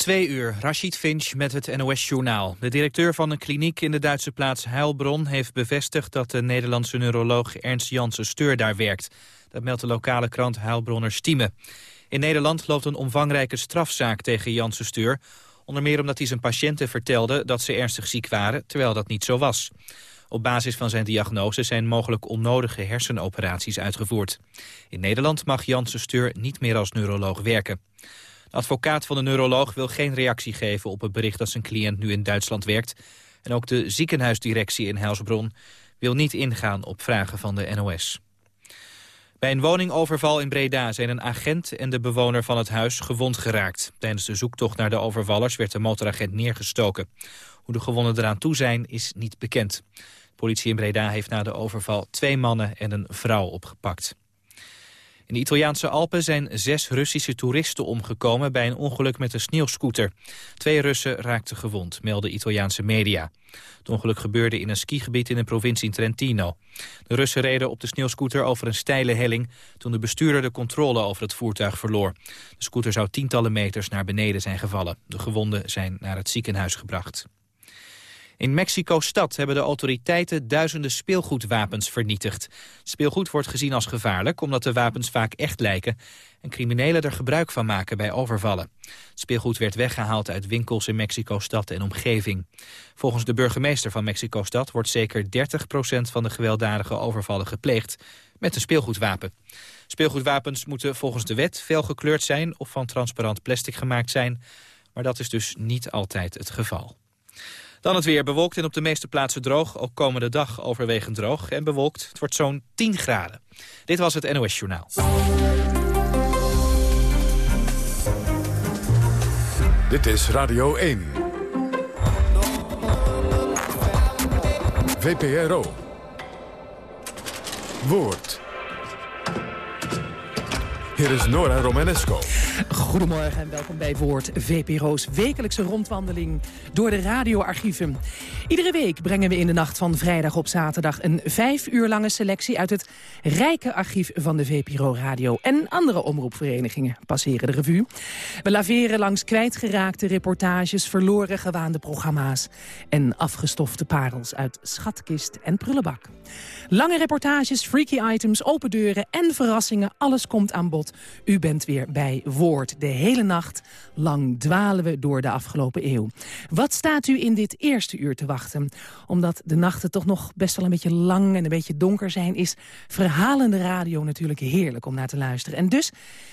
Twee uur, Rashid Finch met het NOS-journaal. De directeur van een kliniek in de Duitse plaats Heilbronn heeft bevestigd dat de Nederlandse neuroloog Ernst Janssen Steur daar werkt. Dat meldt de lokale krant Heilbronner Stieme. In Nederland loopt een omvangrijke strafzaak tegen Janssen Steur. Onder meer omdat hij zijn patiënten vertelde dat ze ernstig ziek waren, terwijl dat niet zo was. Op basis van zijn diagnose zijn mogelijk onnodige hersenoperaties uitgevoerd. In Nederland mag Janssen Steur niet meer als neuroloog werken. De advocaat van de neuroloog wil geen reactie geven op het bericht dat zijn cliënt nu in Duitsland werkt. En ook de ziekenhuisdirectie in Helsbron wil niet ingaan op vragen van de NOS. Bij een woningoverval in Breda zijn een agent en de bewoner van het huis gewond geraakt. Tijdens de zoektocht naar de overvallers werd de motoragent neergestoken. Hoe de gewonden eraan toe zijn is niet bekend. De politie in Breda heeft na de overval twee mannen en een vrouw opgepakt. In de Italiaanse Alpen zijn zes Russische toeristen omgekomen bij een ongeluk met een sneeuwscooter. Twee Russen raakten gewond, melden Italiaanse media. Het ongeluk gebeurde in een skigebied in de provincie Trentino. De Russen reden op de sneeuwscooter over een steile helling... toen de bestuurder de controle over het voertuig verloor. De scooter zou tientallen meters naar beneden zijn gevallen. De gewonden zijn naar het ziekenhuis gebracht. In Mexico-stad hebben de autoriteiten duizenden speelgoedwapens vernietigd. Speelgoed wordt gezien als gevaarlijk omdat de wapens vaak echt lijken... en criminelen er gebruik van maken bij overvallen. speelgoed werd weggehaald uit winkels in Mexico-stad en omgeving. Volgens de burgemeester van Mexico-stad wordt zeker 30% van de gewelddadige overvallen gepleegd met een speelgoedwapen. Speelgoedwapens moeten volgens de wet veel gekleurd zijn of van transparant plastic gemaakt zijn... maar dat is dus niet altijd het geval. Dan het weer bewolkt en op de meeste plaatsen droog. Ook komende dag overwegend droog en bewolkt. Het wordt zo'n 10 graden. Dit was het NOS Journaal. Dit is Radio 1. VPRO. Woord. Hier is Nora Romanesco. Goedemorgen en welkom bij Woord, VPRO's wekelijkse rondwandeling door de radioarchieven. Iedere week brengen we in de nacht van vrijdag op zaterdag een vijf uur lange selectie uit het rijke archief van de VPRO Radio. En andere omroepverenigingen passeren de revue. We laveren langs kwijtgeraakte reportages, verloren gewaande programma's en afgestofte parels uit schatkist en prullenbak. Lange reportages, freaky items, open deuren en verrassingen, alles komt aan bod. U bent weer bij Woord. De hele nacht lang dwalen we door de afgelopen eeuw. Wat staat u in dit eerste uur te wachten? Omdat de nachten toch nog best wel een beetje lang en een beetje donker zijn... is verhalende radio natuurlijk heerlijk om naar te luisteren. En dus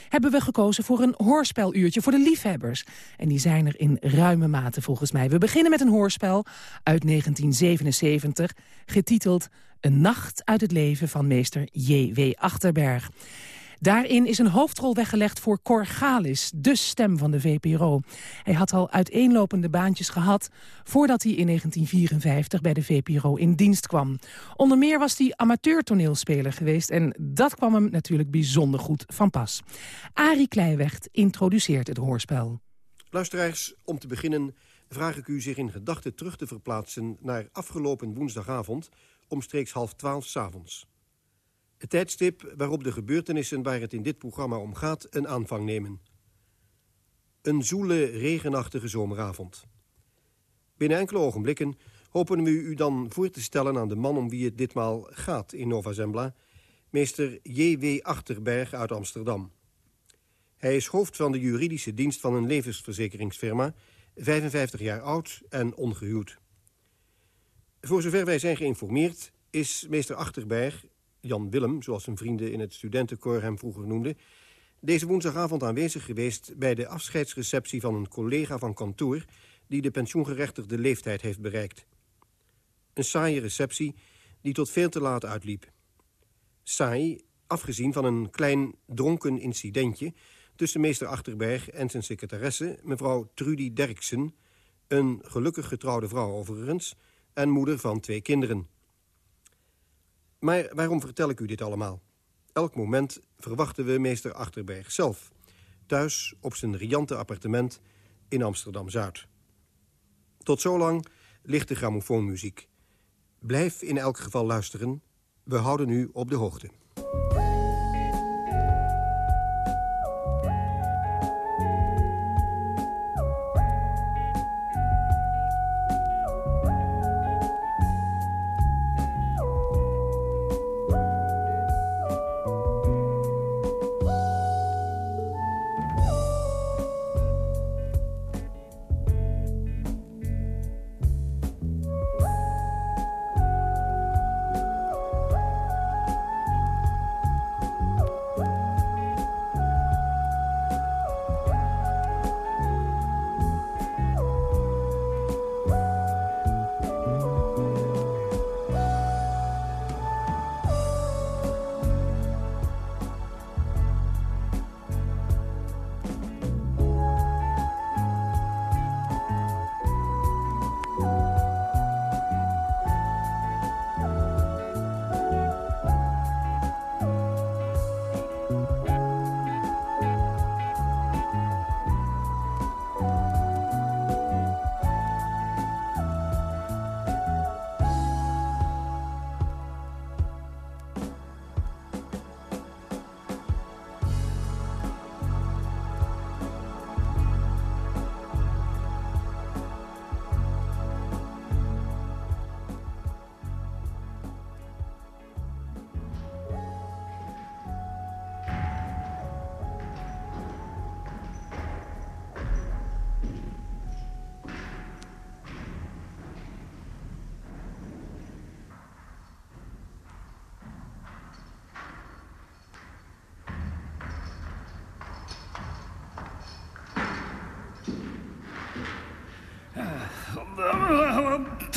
hebben we gekozen voor een hoorspeluurtje voor de liefhebbers. En die zijn er in ruime mate volgens mij. We beginnen met een hoorspel uit 1977, getiteld Een nacht uit het leven van meester J.W. Achterberg. Daarin is een hoofdrol weggelegd voor Cor Galis, de stem van de VPRO. Hij had al uiteenlopende baantjes gehad voordat hij in 1954 bij de VPRO in dienst kwam. Onder meer was hij amateurtoneelspeler geweest en dat kwam hem natuurlijk bijzonder goed van pas. Arie Kleiwecht introduceert het hoorspel. Luisteraars, om te beginnen vraag ik u zich in gedachten terug te verplaatsen... naar afgelopen woensdagavond, omstreeks half twaalf s'avonds. Het tijdstip waarop de gebeurtenissen waar het in dit programma om gaat een aanvang nemen. Een zoele, regenachtige zomeravond. Binnen enkele ogenblikken hopen we u dan voor te stellen aan de man om wie het ditmaal gaat in Nova Zembla, meester J.W. Achterberg uit Amsterdam. Hij is hoofd van de juridische dienst van een levensverzekeringsfirma, 55 jaar oud en ongehuwd. Voor zover wij zijn geïnformeerd is meester Achterberg Jan Willem, zoals zijn vrienden in het studentenkoor hem vroeger noemden... deze woensdagavond aanwezig geweest bij de afscheidsreceptie van een collega van kantoor... die de pensioengerechtigde leeftijd heeft bereikt. Een saaie receptie die tot veel te laat uitliep. Saai, afgezien van een klein dronken incidentje... tussen meester Achterberg en zijn secretaresse, mevrouw Trudy Derksen... een gelukkig getrouwde vrouw overigens... en moeder van twee kinderen... Maar waarom vertel ik u dit allemaal? Elk moment verwachten we meester Achterberg zelf. Thuis op zijn riante appartement in Amsterdam-Zuid. Tot zolang ligt de grammofoonmuziek. Blijf in elk geval luisteren. We houden u op de hoogte.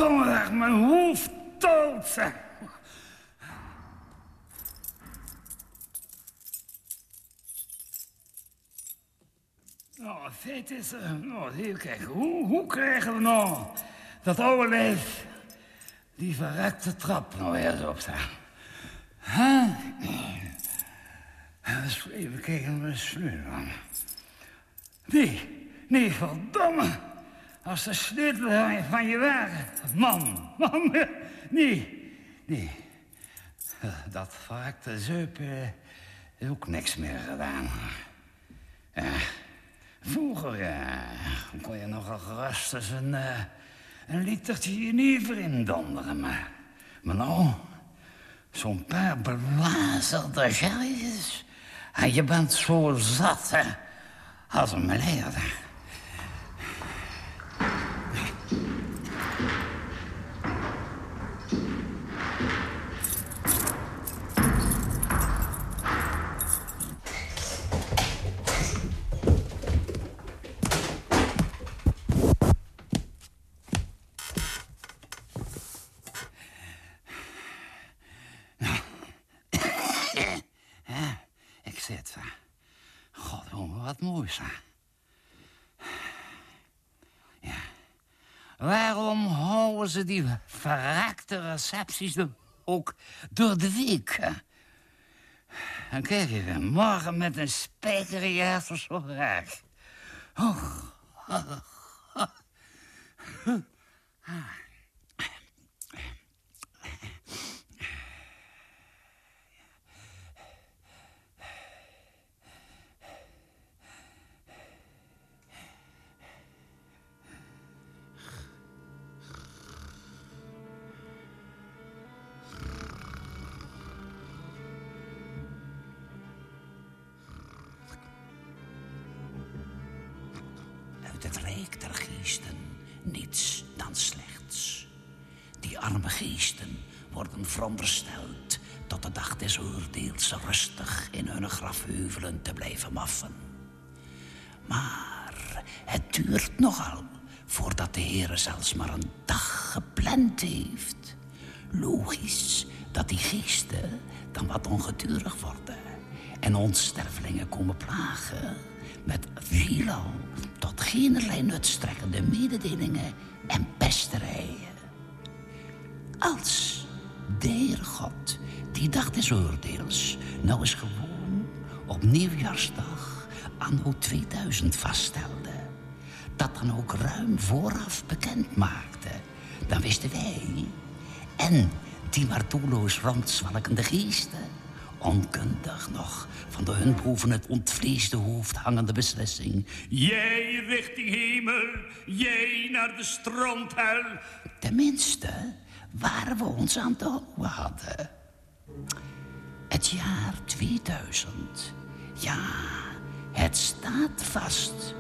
Donderdag, mijn hoofd dood, zeg. Nou, feit is, uh, nou, hier kijken, hoe, hoe krijgen we nou dat oude lijf die verrekte trap nou weer op staan? Huh? Even kijken naar sleutel aan. Nee, nee, verdomme. Als de sleutel van je wagen. Man, man, nee, nee. Dat verrekte zuipen is ook niks meer gedaan. Ja. Vroeger, ja, kon je nog gerust eens een, uh, een litertje jenever indonderen. Maar, maar nou, zo'n paar belazerde gelletjes. En je bent zo zat, hè, als een meneer. Ja. Waarom houden ze die verrakte recepties ook door de week? Dan krijg je morgen met een spijkerjaar zo graag. Oh. oh. oh. Verondersteld tot de dag des oordeels rustig in hun grafheuvelen te blijven maffen. Maar het duurt nogal voordat de Heer zelfs maar een dag gepland heeft. Logisch dat die geesten dan wat ongedurig worden en onstervelingen komen plagen met veelal tot geenerlei nutstrekkende mededelingen en pesterijen. Als de Heer God, die dag des oordeels, nou eens gewoon op nieuwjaarsdag anno 2000 vaststelde. Dat dan ook ruim vooraf bekend maakte. Dan wisten wij en die maar doelloos rondzwalkende geesten onkundig nog van de hun boven het ontvleesde hoofd hangende beslissing. Jij richting hemel, jij naar de stronthuil. Tenminste, waar we ons aan te houden hadden. Het jaar 2000. Ja, het staat vast.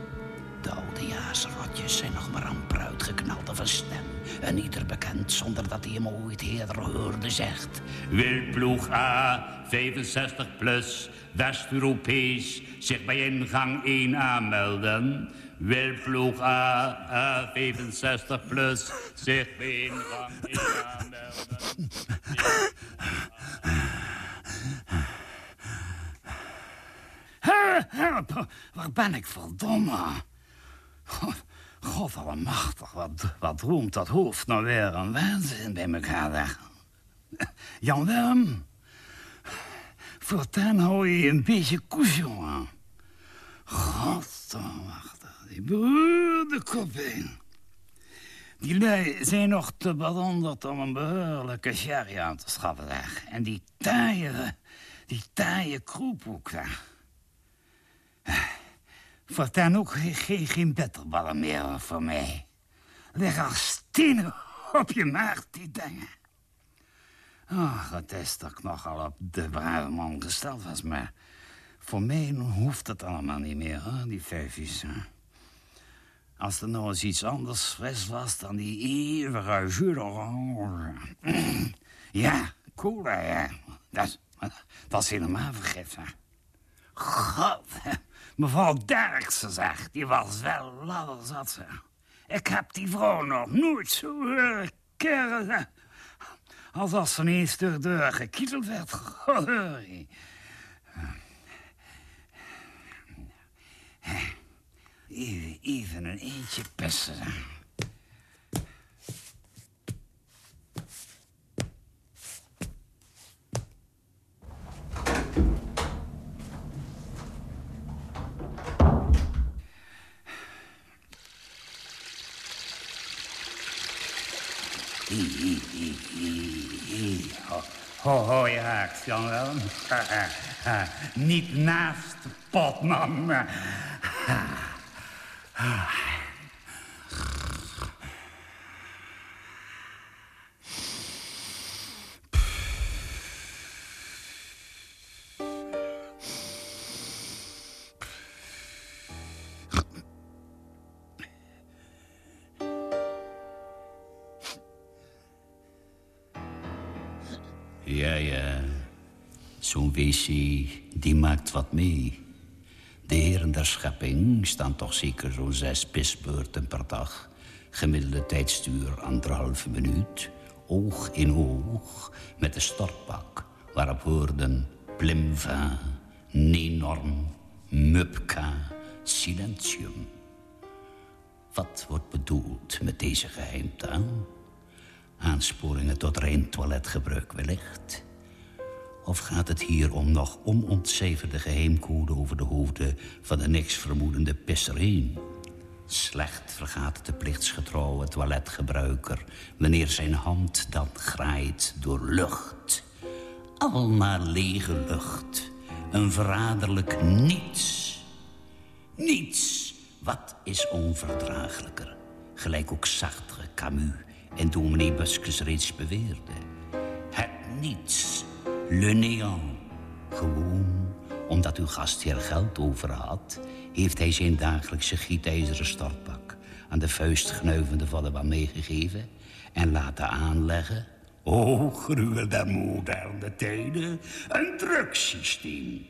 De oudejaarsrotjes zijn nog maar amper uitgeknald of een stem. En ieder bekend zonder dat hij hem ooit eerder hoorde zegt... Wildploeg A, 65 plus, West-Europees, zich bij ingang 1 aanmelden. Wildploeg A, A, 65 plus, zich 1 aanmelden. Help, waar ben ik verdomme? God, allemachtig, wat, wat roemt dat hoofd nou weer een waanzin bij elkaar weg. Jan Willem, voortaan hou je een beetje koes, jongen. God, die beroerde kop in. Die lui zijn nog te bewonderd om een behoorlijke sherry aan te schaffen, zeg. En die taaie, die taaie kroephoek, daar. Voortaan ook geen, geen bitterballen meer voor mij. Leg als stenen op je maag, die dingen. Ach, het is toch nogal op de brave man gesteld was, maar... voor mij hoeft het allemaal niet meer, hè, die vijfjes. Als er nou eens iets anders fris was dan die eeuwige Ja, cola, ja. Dat, dat is helemaal vergif, God, Mevrouw Derksen, zeg, die was wel zat ze. Ik heb die vrouw nog nooit zo horen kerren. Als als ze ineens door de gekieteld werd. Even, even een eentje pissen. Ho, ho, je haakt, Jan Willem. Niet naast de potman. Ja, ja. Zo'n wc, die maakt wat mee. De heren der schepping staan toch zeker zo'n zes pisbeurten per dag. Gemiddelde tijdstuur anderhalve minuut. Oog in oog met de stortbak. Waarop woorden plimva, nenorm, mupka, silentium. Wat wordt bedoeld met deze geheimtaal? Aansporingen tot rein toiletgebruik wellicht? Of gaat het hier om nog onontcijferde geheimcode over de hoofden van de niks vermoedende pisser heen? Slecht vergaat de plichtsgetrouwe toiletgebruiker wanneer zijn hand dan graait door lucht. Al maar lege lucht, een verraderlijk niets. Niets, wat is onverdraaglijker? Gelijk ook Sartre, Camus en dominee Buskes reeds beweerde. Het niets, le néant. Gewoon omdat uw gastheer geld over had... heeft hij zijn dagelijkse gietijzeren stortbak... aan de vuist gnuivende vallen meegegeven... en laten aanleggen... O, gruwel der moderne tijden, een drugsysteem.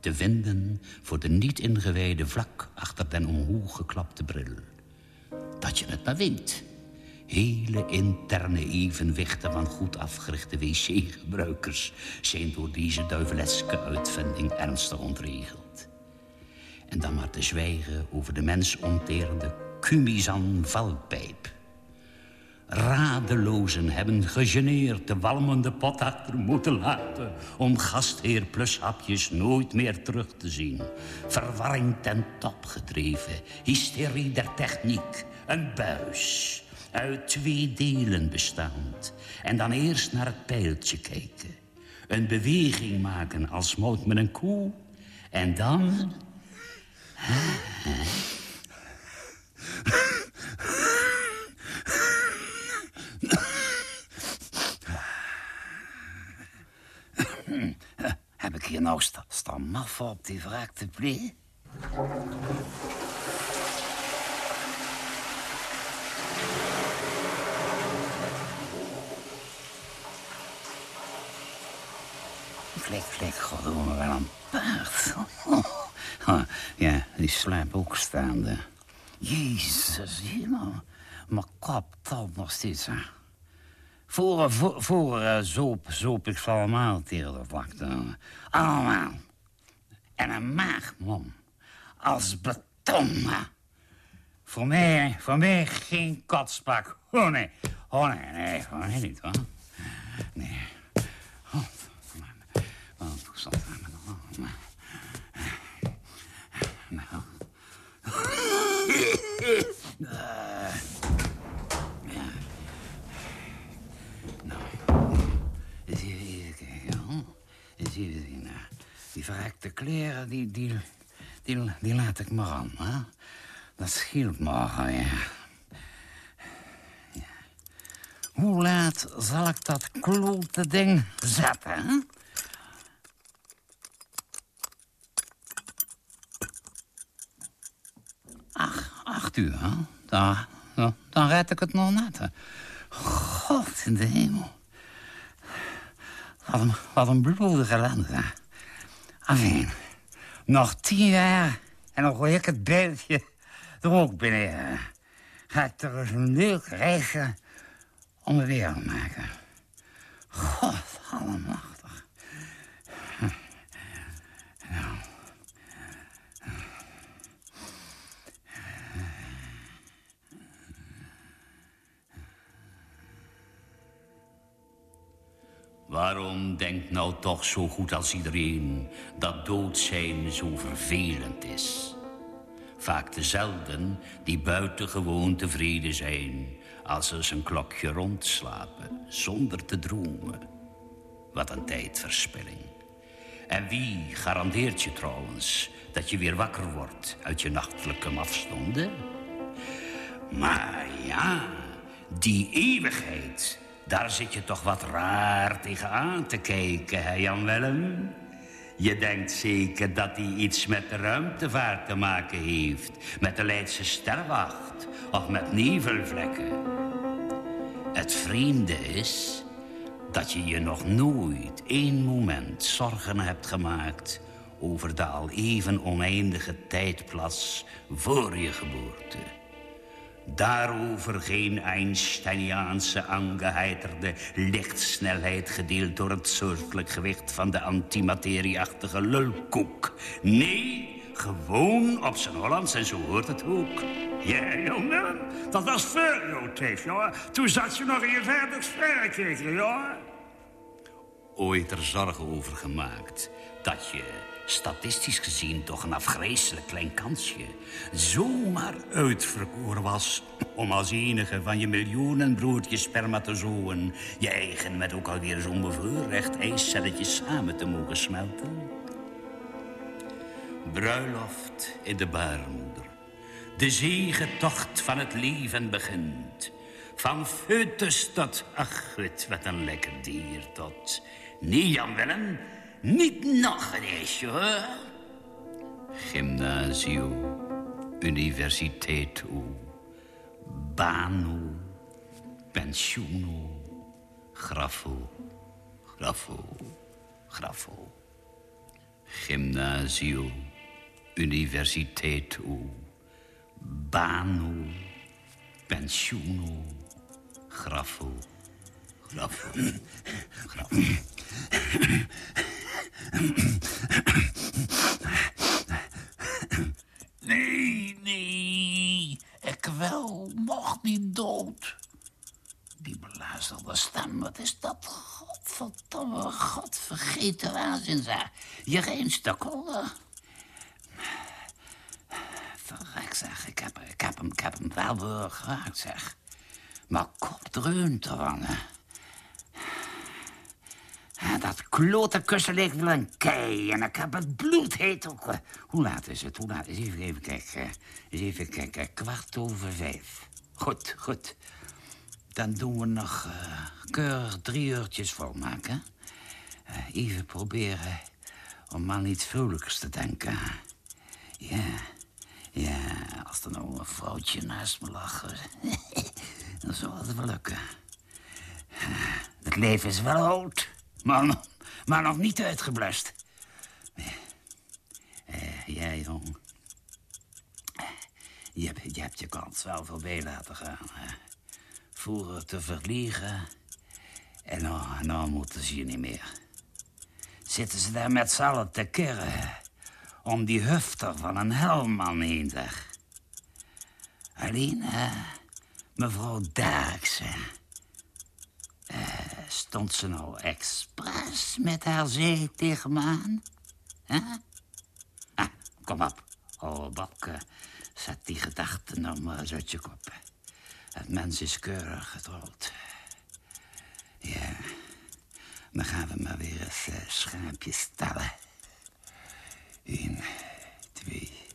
Te vinden voor de niet ingewijde vlak achter den omhoog geklapte bril. Dat je het maar weet hele interne evenwichten van goed afgerichte wc-gebruikers zijn door deze duiveleske uitvinding ernstig ontregeld. En dan maar te zwijgen over de mensonterende Cumizan valpijp. Radelozen hebben gegeneerd de walmende pot achter moeten laten... om gastheer plus hapjes nooit meer terug te zien. Verwarring ten top gedreven, hysterie der techniek, een buis uit twee delen bestaand. En dan eerst naar het pijltje kijken. Een beweging maken als moot met een koe. En dan... Heb ik hier nou staan maf op die wraakte play? Flik, flik, goddomme, wel een paard. Oh, ja, die slaap ook staande. Jezus, hier nou. Mijn kop talt nog steeds, hè. Voor, voor, voor uh, zoop, ik ze allemaal tegen dat lakte. Allemaal. En een maagmom. Als beton, hè. Voor mij, voor mij geen kotspak. Oh nee, oh nee, nee, voor mij niet, hoor. Nee. Die verrekte kleren, die, die, die, die laat ik maar aan. Hè? Dat scheelt maar, ja. ja. Hoe laat zal ik dat klote ding zetten, hè? Ach, acht uur, hè? Dan, dan, dan red ik het nog net. God in de hemel. Wat een, bloedige ellende. Enfin, nog tien jaar en dan gooi ik het beeldje er ook binnen. ga ik er een leuk reisje om de wereld maken. God, nou toch zo goed als iedereen dat dood zijn zo vervelend is? Vaak dezelfden die buitengewoon tevreden zijn als ze zijn klokje rondslapen zonder te dromen. Wat een tijdverspilling. En wie garandeert je trouwens dat je weer wakker wordt uit je nachtelijke mafstonden? Maar ja, die eeuwigheid daar zit je toch wat raar tegenaan te kijken, hè Jan Willem? Je denkt zeker dat hij iets met de ruimtevaart te maken heeft. Met de Leidse sterwacht of met nevelvlekken. Het vreemde is dat je je nog nooit één moment zorgen hebt gemaakt... over de al even oneindige tijdplas voor je geboorte. Daarover geen Einsteiniaanse aangeheiterde lichtsnelheid... gedeeld door het soortelijk gewicht van de antimaterieachtige lulkoek. Nee, gewoon op zijn Hollands en zo hoort het ook. Ja, jongen, dat was voor jou, Teef, ja. Toen zat je nog in je verder ja. Ooit er zorgen over gemaakt dat je statistisch gezien toch een afgrijselijk klein kansje... zomaar uitverkoren was om als enige van je miljoenen broertjes spermatozoen... je eigen met ook alweer zo'n bevoorrecht ijscelletje samen te mogen smelten. Bruiloft in de baarmoeder. De zegetocht van het leven begint. Van foetus tot, ach, wat een lekker dier, tot... Nee, Jan Willem, niet nog een eisje, hoor. Gymnasium, universiteit, banu, pensioeno, grafo, grafo, grafo. Gymnasium, universiteit, banu, pensioeno, grafo, grafo, grafo. Nee, nee, ik wil nog niet dood. Die beluisterde stem, wat is dat? Godverdomme, godvergeten waanzin, zeg. Je reenstukkelde. Verrek, zeg, ik heb, ik, heb hem, ik heb hem wel weer geraakt, zeg. Maar kop dreunt ervan, hè. Dat klote kussen ligt wel een kei en ik heb het bloedheet ook. Eh. Hoe laat is het? Hoe laat is het? Even, kijken. Eens even kijken. Kwart over vijf. Goed, goed. Dan doen we nog uh, keurig drie uurtjes volmaken. Uh, even proberen om aan iets vrolijks te denken. Ja, ja, als er nou een vrouwtje naast me lag... dan zou het wel lukken. Het leven is wel oud. Maar, maar nog niet uitgeblust. Uh, jij, jong. Je, hebt, je kans wel voorbij laten gaan. Vroeger te verliegen. En nou, nou moeten ze je niet meer. Zitten ze daar met z'n allen te kerren... om die hufter van een helman heen. Alleen, mevrouw Daakse... Stond ze nou expres met haar zee tegen me aan? Ah, kom op, oh Babke. Zet die gedachten nou maar eens uit je kop. Het mens is keurig getrouwd. Ja, dan gaan we maar weer eens uh, tellen. Eén, twee,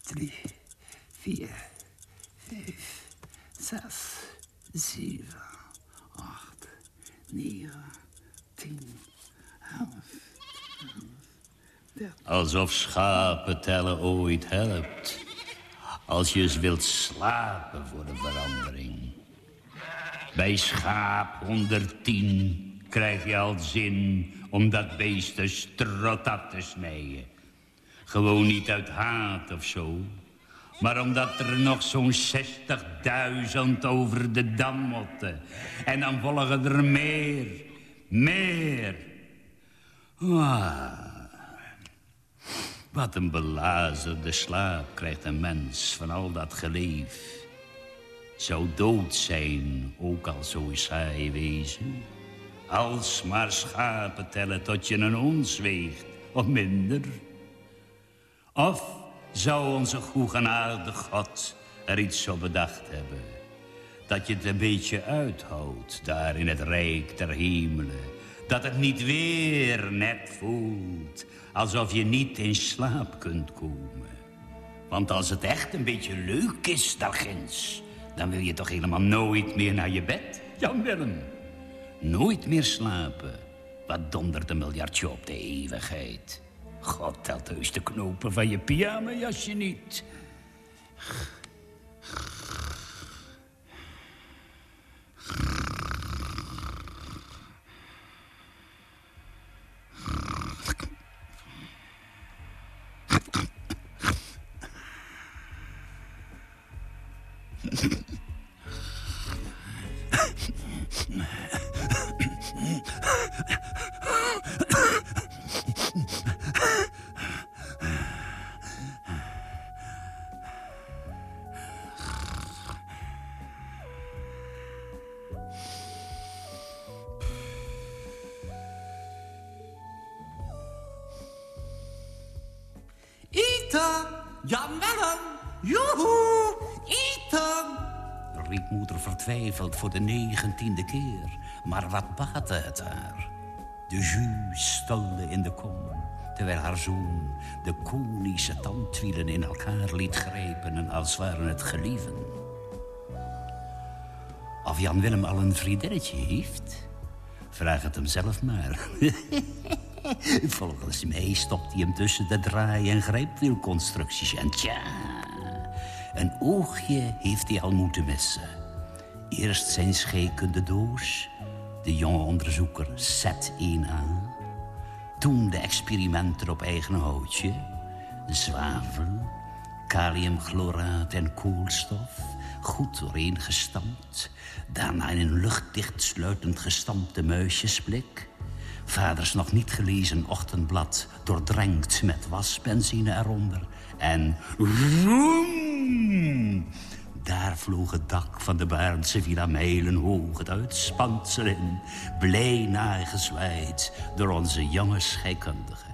drie, vier, vijf, zes, zeven, negen, tien, elf, Alsof schapen tellen ooit helpt. Als je eens wilt slapen voor de verandering. Bij schaap 110 krijg je al zin om dat beest strot af te snijden. Gewoon niet uit haat of zo, Maar omdat er nog zo'n 60.000 over de dam moeten. En dan volgen er meer. Meer. Ah. Wat een belazerde slaap krijgt een mens van al dat geleef. Zou dood zijn, ook al zo saai wezen. Als maar schapen tellen tot je een ons weegt, of minder. Of zou onze goegenaarde God er iets zo bedacht hebben... dat je het een beetje uithoudt daar in het rijk der hemelen... dat het niet weer net voelt alsof je niet in slaap kunt komen. Want als het echt een beetje leuk is daarginds... dan wil je toch helemaal nooit meer naar je bed, Jan Willem? Nooit meer slapen. Wat dondert een miljardje op de eeuwigheid. God telt heus de knopen van je pyjamajasje niet. Voor de negentiende keer. Maar wat baatte het haar? De jus stolde in de kom, terwijl haar zoon de konische tandwielen in elkaar liet grijpen en als waren het gelieven. Of Jan Willem al een vriendinnetje heeft? Vraag het hem zelf maar. Volgens mij stopt hij hem tussen de draai- en grijpwielconstructies. En tja, een oogje heeft hij al moeten missen. Eerst zijn scheikunde doos, de jonge onderzoeker Z1A. Toen de experimenten op eigen houtje. Zwavel, kaliumchloraat en koolstof. Goed dooreengestampt. Daarna in een luchtdicht sluitend gestampte muisjesblik. Vaders nog niet gelezen ochtendblad, doordrenkt met wasbenzine eronder. En roem! Daar vloog het dak van de Baarnse villa mijlenhoog het uitspansel in, blij nagezwaaid door onze jonge scheikundige.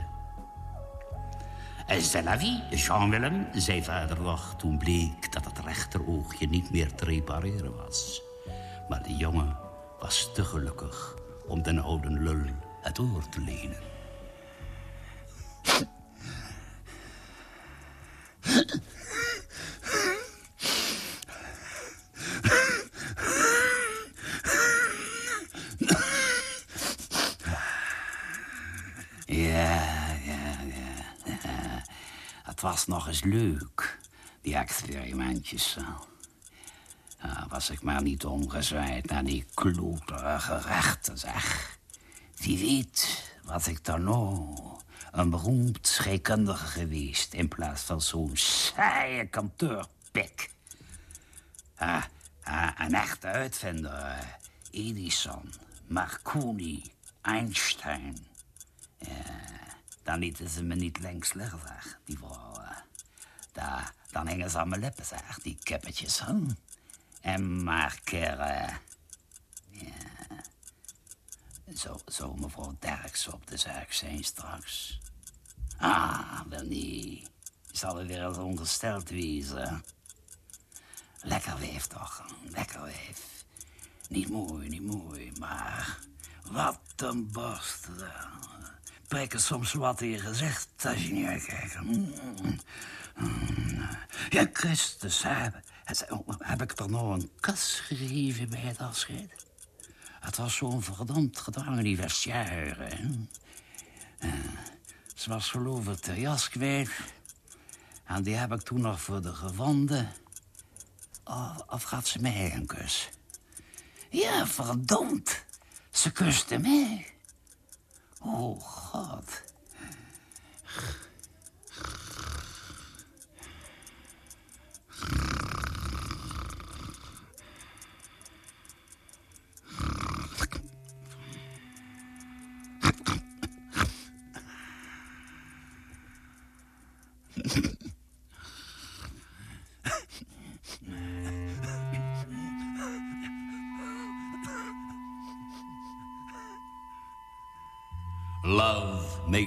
C'est la vie, Jean-Willem, zei vader nog toen bleek dat het rechteroogje niet meer te repareren was. Maar de jongen was te gelukkig om den oude lul het oor te lenen. Het was nog eens leuk, die experimentjes was ik maar niet omgezwaaid naar die kloterige rechten, zeg. Wie weet wat ik dan nou een beroemd scheikundige geweest... in plaats van zo'n saaie kantoorpik. Ah, een echte uitvinder. Edison, Marconi, Einstein. Ja, dan lieten ze me niet links liggen, zeg, die vrouwen. Daar, dan hingen ze aan mijn lippen, zeg, die kippetjes. Hè? En maar keren. Ja. Zo, zo mevrouw Derks op de zaak zijn straks. Ah, wel niet. Zal er weer eens ongesteld wezen. Lekker wijf toch, lekker wijf. Niet mooi, niet mooi, maar wat een borst. Prikken soms wat in je gezicht als je niet uitkijkt. Mm, mm. Ja, Christus, heb, heb ik er nou een kus gegeven bij het afscheid? Het was zo'n verdomd gedrang anniversaire. hè. Eh, Ze was geloof ik de jas kwijt. En die heb ik toen nog voor de gevonden. Of, of gaf ze mij een kus? Ja, verdomd. Ze kuste mij. Oh, God.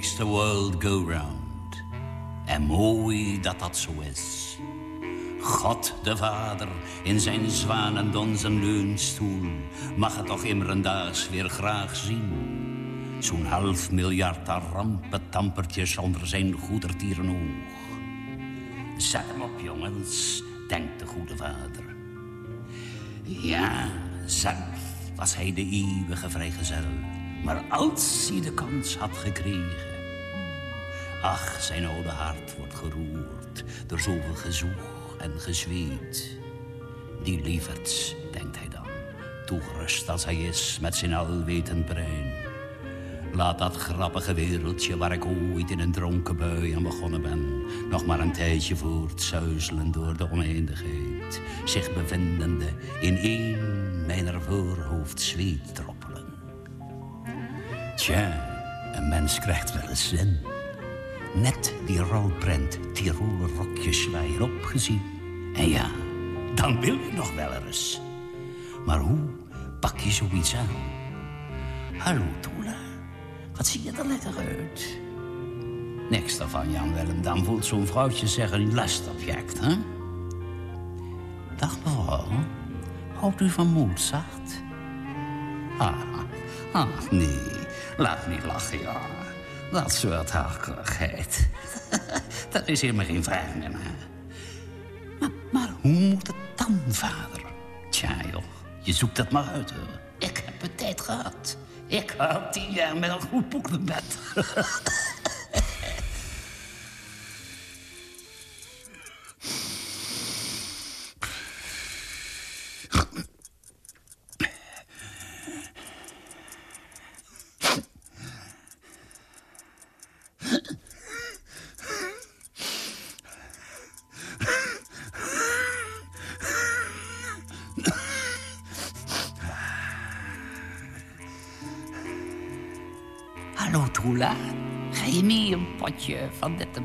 Makes the world go round. En mooi dat dat zo is. God de Vader in zijn zwanendons leunstoel... mag het toch immerendaags weer graag zien. Zo'n half miljard rampentampertjes onder zijn goedertieren oog. Zet hem op, jongens, denkt de goede vader. Ja, zelf was hij de eeuwige vrijgezel. Maar als hij de kans had gekregen... Ach, zijn oude hart wordt geroerd door zoveel gezoeg en gezweet. Die lieverds, denkt hij dan, toegerust als hij is met zijn alwetend brein. Laat dat grappige wereldje waar ik ooit in een dronken bui aan begonnen ben... nog maar een tijdje voortzuizelen door de oneindigheid... zich bevindende in één mijner voorhoofd zweetdroppelen. Tja, een mens krijgt wel eens zin. Net die rouwprent Tiroler rokjes zwaaier opgezien. En ja, dan wil je nog wel eens. Maar hoe pak je zoiets aan? Hallo, Toela. Wat zie je er lekker uit? Niks daarvan, Jan Willem. Dan voelt zo'n vrouwtje een lastobject, hè? Dag, mevrouw. Houdt u van Mozart? Ah, ah, nee. Laat niet lachen, ja. Dat soort harkeligheid. dat is helemaal geen vraag meer. Maar, maar hoe moet het dan, vader? Tja, joh. Je zoekt dat maar uit, hoor. Ik heb het tijd gehad. Ik had tien jaar met een goed boek in bed. potje van dit te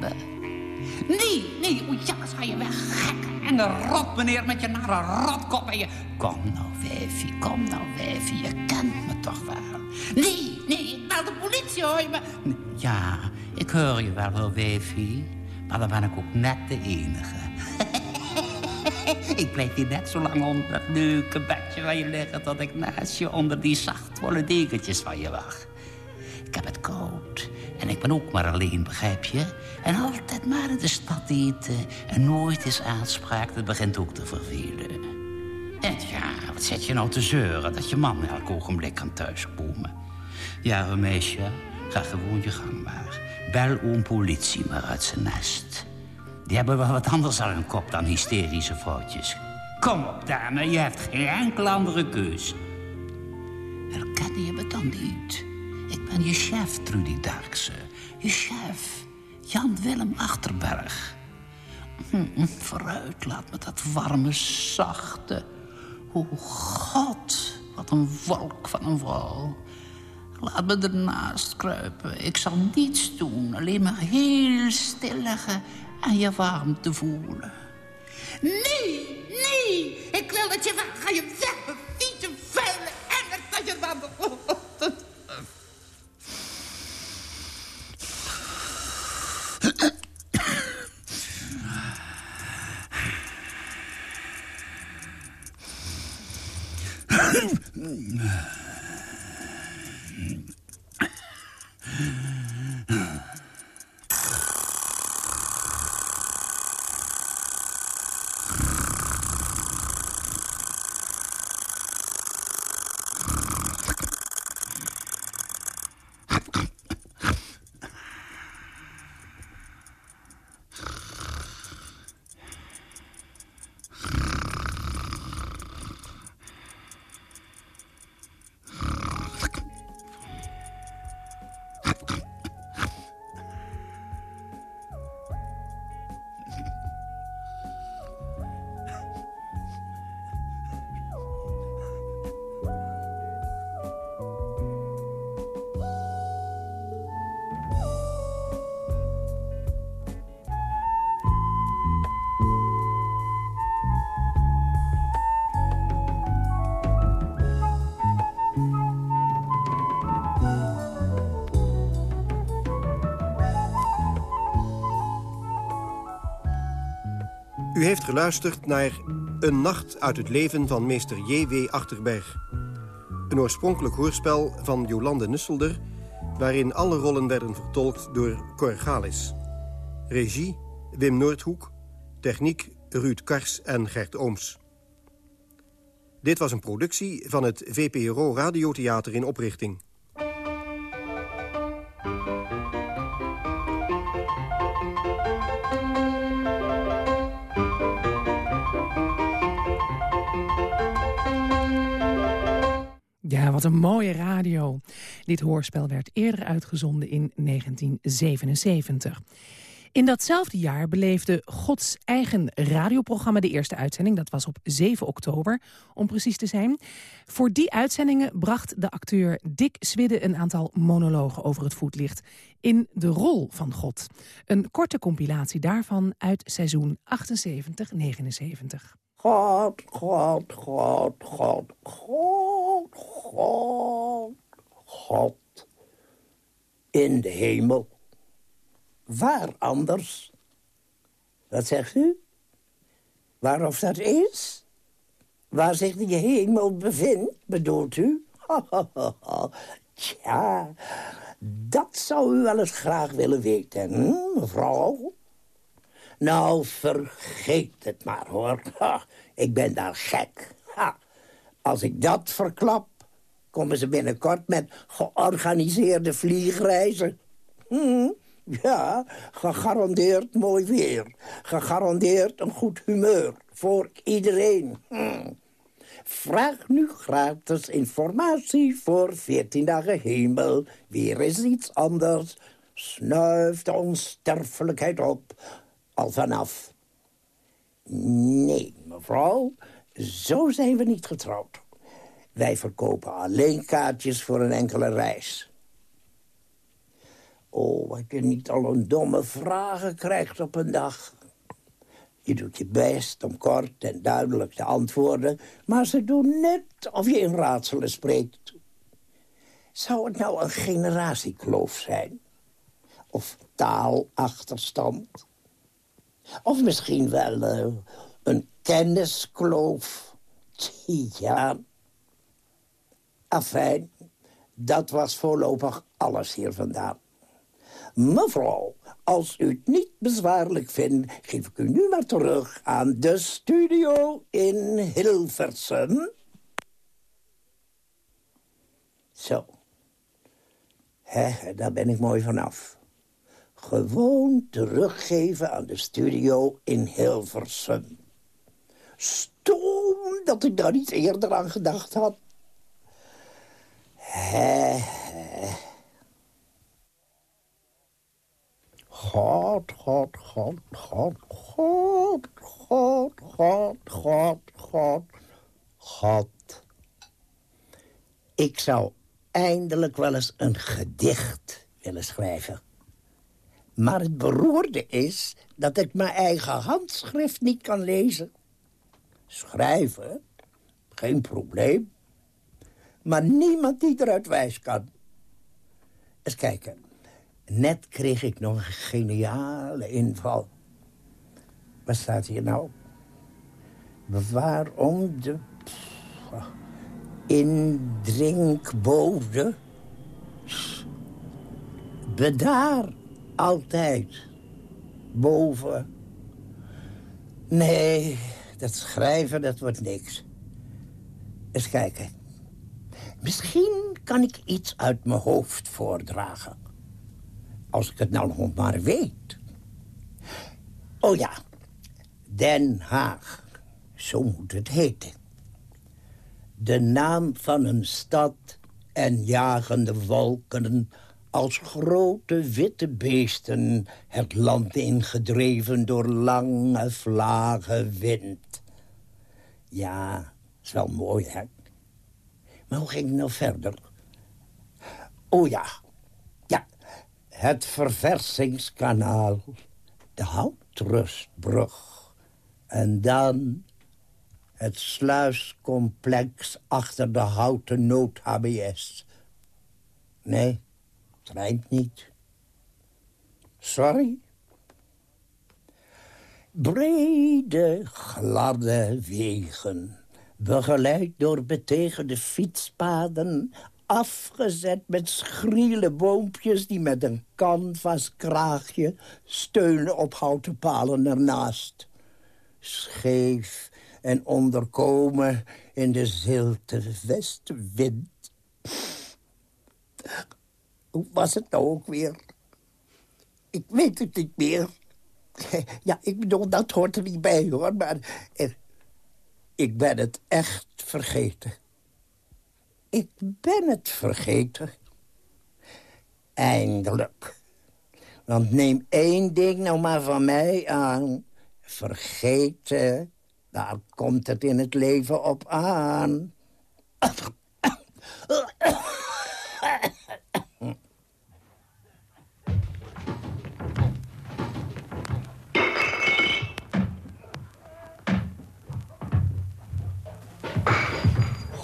Nee, nee, o ja, ga je weg. Gek en een rot, meneer, met je nare rotkop en je... Kom nou, wijfie, kom nou, wijfie, je kent me toch wel. Nee, nee, ik de politie, hoor je me... Ja, ik hoor je wel, hoor, wijfie. Maar dan ben ik ook net de enige. ik blijf hier net zo lang onder dat leuke bedje van je liggen... tot ik naast je onder die zachtwolle dekentjes van je wacht. Ik heb het koud. En ik ben ook maar alleen, begrijp je? En altijd maar in de stad eten. En nooit is aanspraak. Dat begint ook te vervelen. En ja, wat zet je nou te zeuren... dat je man elk ogenblik kan thuiskomen? Ja, meisje, ga gewoon je gang maar. Bel oom politie maar uit zijn nest. Die hebben wel wat anders aan hun kop dan hysterische vrouwtjes. Kom op, dame, je hebt geen enkele andere keus. Herken je me dan niet? Ik ben je chef, Trudy Darkse. Je chef, Jan Willem Achterberg. Hm, vooruit, laat me dat warme, zachte. O God, wat een wolk van een vrouw. Laat me ernaast kruipen. Ik zal niets doen, alleen maar heel stil liggen en je warmte voelen. Nee, nee, ik wil dat je weg, ga je weg, vieze, vuile, erg dat je dan... Nee. Heeft geluisterd naar Een Nacht uit het leven van meester J.W. Achterberg. Een oorspronkelijk hoorspel van Jolande Nusselder... waarin alle rollen werden vertolkt door Cor Galis. Regie Wim Noordhoek. Techniek Ruud Kars en Gert Ooms. Dit was een productie van het VPRO Radiotheater in oprichting. Wat een mooie radio. Dit hoorspel werd eerder uitgezonden in 1977. In datzelfde jaar beleefde Gods eigen radioprogramma de eerste uitzending. Dat was op 7 oktober, om precies te zijn. Voor die uitzendingen bracht de acteur Dick Swidde een aantal monologen over het voetlicht. In de rol van God. Een korte compilatie daarvan uit seizoen 78-79. God, God, God, God, God, God, God. In de hemel. Waar anders? Wat zegt u? Waar of dat is? Waar zich die hemel bevindt, bedoelt u? Tja, dat zou u wel eens graag willen weten, hm, mevrouw? Nou, vergeet het maar, hoor. ik ben daar gek. Als ik dat verklap, komen ze binnenkort met georganiseerde vliegreizen. Hm, ja, gegarandeerd mooi weer. Gegarandeerd een goed humeur voor iedereen. Hm. Vraag nu gratis informatie voor 14 dagen hemel. Weer is iets anders. Snuift de onsterfelijkheid op al vanaf. Nee, mevrouw, zo zijn we niet getrouwd. Wij verkopen alleen kaartjes voor een enkele reis. Oh, wat je niet al een domme vragen krijgt op een dag. Je doet je best om kort en duidelijk te antwoorden... maar ze doen net of je in raadselen spreekt. Zou het nou een generatiekloof zijn? Of taalachterstand? Of misschien wel uh, een kenniskloof. Ja. Afijn, dat was voorlopig alles hier vandaan. Mevrouw, als u het niet bezwaarlijk vindt... geef ik u nu maar terug aan de studio in Hilversum. Zo. Hè, daar ben ik mooi vanaf gewoon teruggeven aan de studio in Hilversum. Stoom dat ik daar niet eerder aan gedacht had. He, God, God, God, God, God, God, God, God, God, God. Ik zou eindelijk wel eens een gedicht willen schrijven. Maar het beroerde is dat ik mijn eigen handschrift niet kan lezen. Schrijven, geen probleem. Maar niemand die eruit wijs kan. Eens kijken. Net kreeg ik nog een geniale inval. Wat staat hier nou? Waarom de indrinkbode bedaar altijd. Boven. Nee, dat schrijven, dat wordt niks. Eens kijken. Misschien kan ik iets uit mijn hoofd voordragen. Als ik het nou nog maar weet. Oh ja, Den Haag. Zo moet het heten. De naam van een stad en jagende wolken als grote witte beesten het land ingedreven door lange vlagen wind. Ja, is wel mooi, hè? Maar hoe ging het nou verder? Oh ja, ja, het verversingskanaal, de houtrustbrug... en dan het sluiscomplex achter de houten nood-HBS. Nee, rijmt niet. Sorry? Brede, gladde wegen, begeleid door betegende fietspaden... afgezet met schriele boompjes die met een canvaskraagje... steunen op houten palen ernaast. Scheef en onderkomen in de zilte westenwind. Hoe was het nou ook weer? Ik weet het niet meer. Ja, ik bedoel, dat hoort er niet bij, hoor. Maar ik ben het echt vergeten. Ik ben het vergeten. Eindelijk. Want neem één ding nou maar van mij aan. Vergeten, daar komt het in het leven op aan.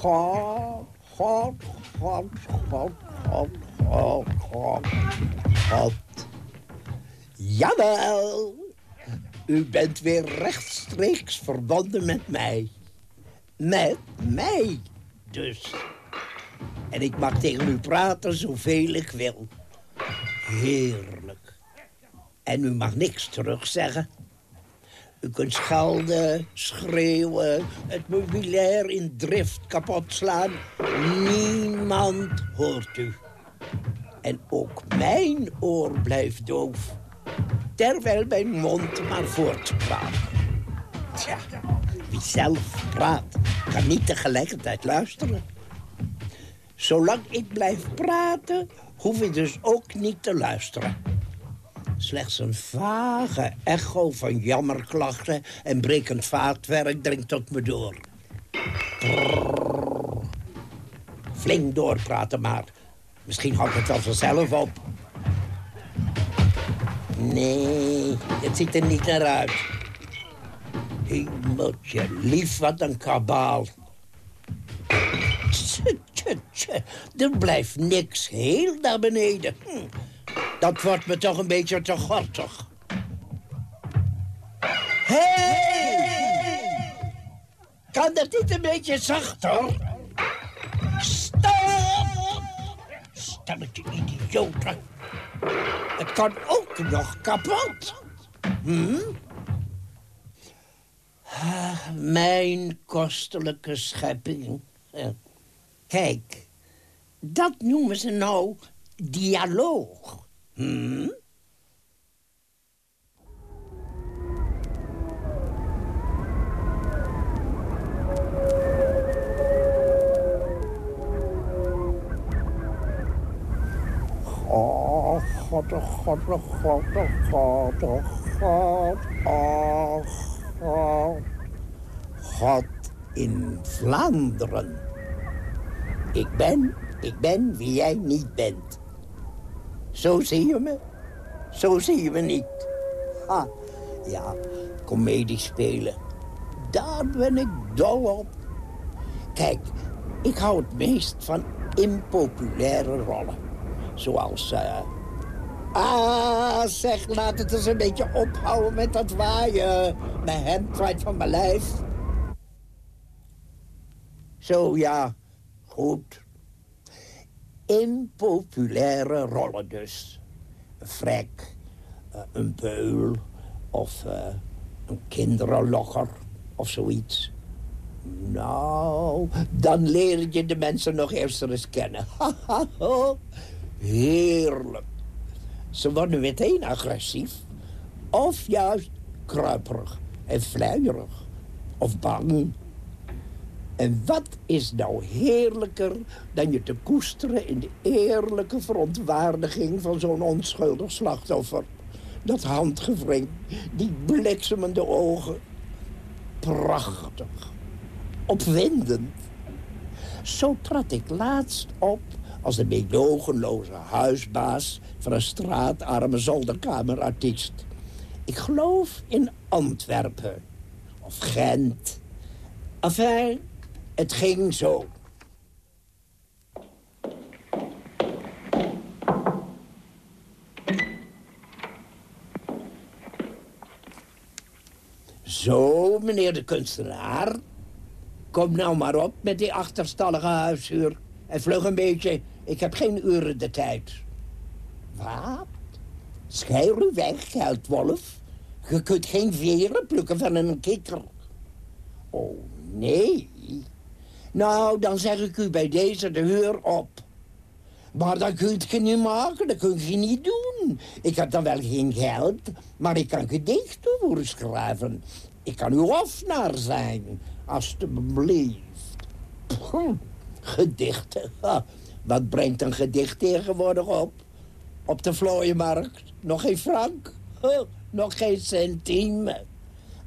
God, God, God, God, God, God, God, God. Jawel, u bent weer rechtstreeks verbonden met mij. Met mij, dus. En ik mag tegen u praten zoveel ik wil. Heerlijk. En u mag niks terugzeggen. U kunt schelden, schreeuwen, het meubilair in drift kapot slaan. Niemand hoort u. En ook mijn oor blijft doof. Terwijl mijn mond maar voortpraat. Tja, wie zelf praat, kan niet tegelijkertijd luisteren. Zolang ik blijf praten, hoef ik dus ook niet te luisteren. Slechts een vage echo van jammerklachten en brekend vaatwerk dringt tot me door. Brrr. Flink doorpraten maar. Misschien houdt het wel vanzelf op. Nee, het ziet er niet naar uit. Hemeltje, lief wat een kabaal. Er blijft niks heel naar beneden. Hm. Dat wordt me toch een beetje te gortig. Hey! Kan dat niet een beetje zachter? Stop! Stelletje idioten. Het kan ook nog kapot. Hm? Ah, mijn kostelijke schepping. Kijk, dat noemen ze nou dialoog. Hm? Oh, God, oh, God, oh, God, oh, God, oh, God, in Vlaanderen. Ik ben, ik ben wie jij niet bent. Zo zie je me. Zo zie je me niet. Ha, ja, komedie spelen. Daar ben ik dol op. Kijk, ik hou het meest van impopulaire rollen. Zoals... Uh... Ah, zeg, laat het eens een beetje ophouden met dat waaien. Mijn hemd waait van mijn lijf. Zo, ja. Goed impopulaire rollen dus. Een vrek, eh, een beul of uh, een kinderlogger of zoiets. Nou, dan leer je de mensen nog eerst eens kennen. Heerlijk. Ze worden meteen agressief. Of juist kruiperig en vleierig. Of bang en wat is nou heerlijker dan je te koesteren in de eerlijke verontwaardiging van zo'n onschuldig slachtoffer. Dat handgewring, die bliksemende ogen. Prachtig. Opwindend. Zo trad ik laatst op als de medogenloze huisbaas van een straatarme zolderkamerartiest. Ik geloof in Antwerpen of Gent. Enfin, het ging zo. Zo, meneer de kunstenaar. Kom nou maar op met die achterstallige huishuur. En vlug een beetje. Ik heb geen uren de tijd. Wat? Schuil u weg, geldwolf. Je kunt geen veren plukken van een kikker. Oh, nee. Nou, dan zeg ik u bij deze de huur op. Maar dat kunt je niet maken, dat kun je niet doen. Ik heb dan wel geen geld, maar ik kan gedichten voorschrijven. Ik kan uw hofnaar zijn, alstublieft. Gedichten, wat brengt een gedicht tegenwoordig op? Op de vlooienmarkt, nog geen frank, nog geen centime.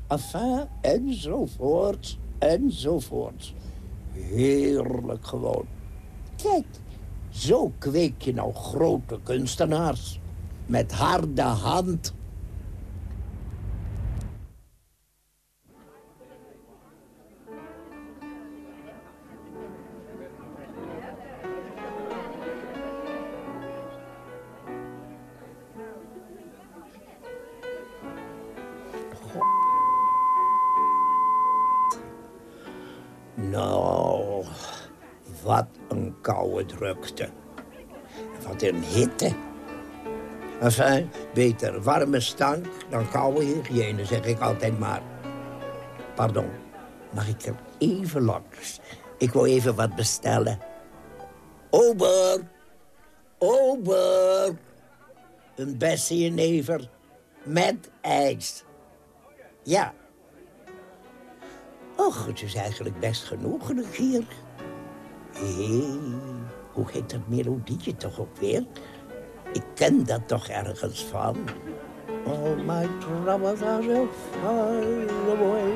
Enfin, enzovoort, enzovoort. Heerlijk gewoon. Kijk, zo kweek je nou grote kunstenaars. Met harde hand. Drukte. Wat een hitte. Enfin, beter warme stank dan koude hygiëne, zeg ik altijd maar. Pardon, mag ik er even langs? Ik wil even wat bestellen. Ober! Ober! Een bessie never met ijs. Ja. Och, het is eigenlijk best genoegelijk hier. Hoe heet dat melodietje toch ook weer? Ik ken dat toch ergens van. All my troubles are so far away.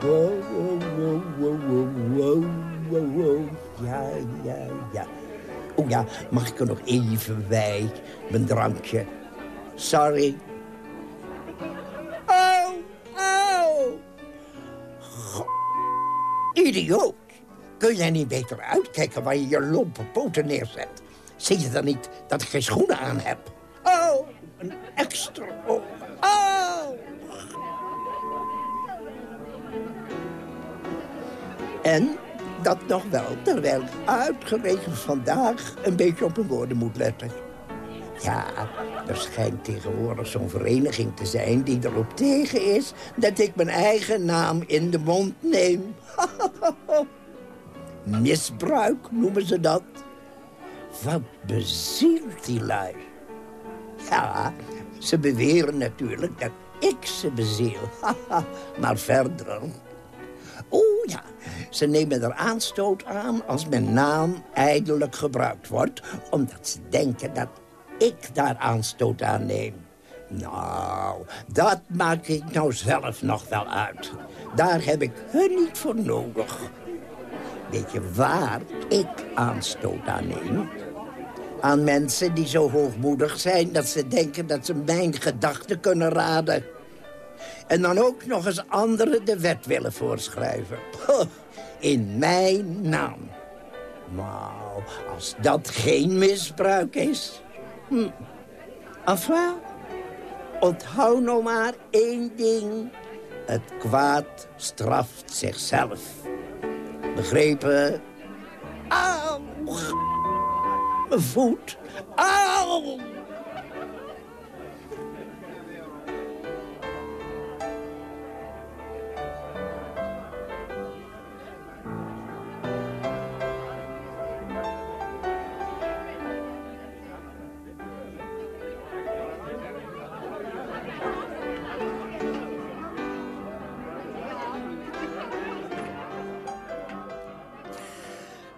Wow, wow, wow, wow, wow, wow, wow. Ja, ja, ja. Oh ja, mag ik er nog even bij? Mijn drankje. Sorry. Oh, oh. God. Idioot. Kun jij niet beter uitkijken waar je je lompe poten neerzet? Zie je dan niet dat ik geen schoenen aan heb? Oh, een extra oog. Oh! En dat nog wel, terwijl ik uitgerekend vandaag een beetje op mijn woorden moet letten. Ja, er schijnt tegenwoordig zo'n vereniging te zijn die erop tegen is... dat ik mijn eigen naam in de mond neem. Misbruik noemen ze dat. Wat bezielt die lui? Ja, ze beweren natuurlijk dat ik ze beziel. maar verder... Oh ja, ze nemen er aanstoot aan als mijn naam eindelijk gebruikt wordt... omdat ze denken dat ik daar aanstoot aan neem. Nou, dat maak ik nou zelf nog wel uit. Daar heb ik hun niet voor nodig. Weet je waar ik aanstoot aan neem? Aan mensen die zo hoogmoedig zijn dat ze denken dat ze mijn gedachten kunnen raden. En dan ook nog eens anderen de wet willen voorschrijven. In mijn naam. Nou, als dat geen misbruik is... Hm. Enfin, onthoud nou maar één ding. Het kwaad straft zichzelf. Begrepen? Auw! Mijn voet. Auw!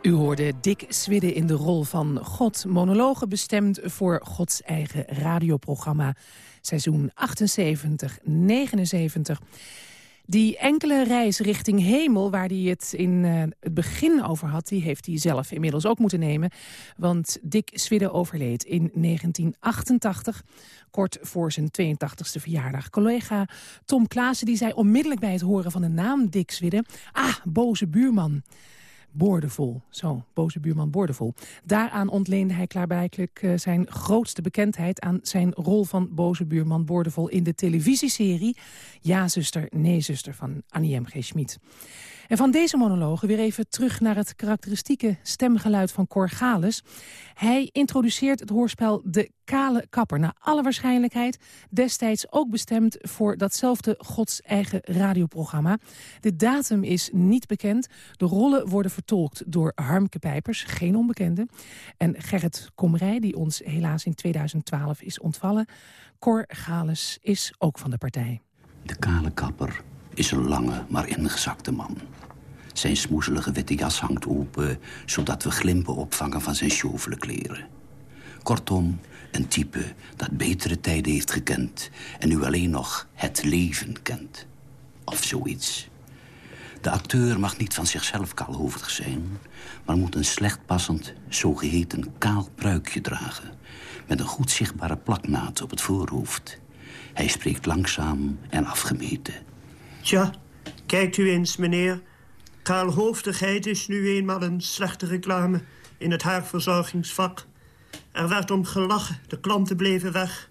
U hoorde Dick Swidde in de rol van God. Monologen bestemd voor Gods eigen radioprogramma. Seizoen 78, 79. Die enkele reis richting hemel, waar hij het in uh, het begin over had... die heeft hij zelf inmiddels ook moeten nemen. Want Dick Swidde overleed in 1988, kort voor zijn 82e verjaardag. Collega Tom Klaassen die zei onmiddellijk bij het horen van de naam Dick Swidde... ah, boze buurman. Boordevol. Zo, boze buurman boordevol. Daaraan ontleende hij klaarblijkelijk uh, zijn grootste bekendheid... aan zijn rol van boze buurman boordevol in de televisieserie... Ja, zuster, nee, zuster van Annie M. G. Schmid. En van deze monologen weer even terug naar het karakteristieke stemgeluid van Cor Gales. Hij introduceert het hoorspel De Kale Kapper. Naar alle waarschijnlijkheid destijds ook bestemd voor datzelfde Gods eigen radioprogramma. De datum is niet bekend. De rollen worden vertolkt door Harmke Pijpers, geen onbekende. En Gerrit Komrij, die ons helaas in 2012 is ontvallen. Cor Gales is ook van de partij. De Kale Kapper is een lange, maar ingezakte man. Zijn smoezelige witte jas hangt open... zodat we glimpen opvangen van zijn sjovele kleren. Kortom, een type dat betere tijden heeft gekend... en nu alleen nog het leven kent. Of zoiets. De acteur mag niet van zichzelf kaalhoofdig zijn... maar moet een slecht passend, zogeheten kaal pruikje dragen... met een goed zichtbare plaknaad op het voorhoofd. Hij spreekt langzaam en afgemeten. Tja, kijkt u eens, meneer. Kaalhoofdigheid is nu eenmaal een slechte reclame in het haarverzorgingsvak. Er werd om gelachen, de klanten bleven weg.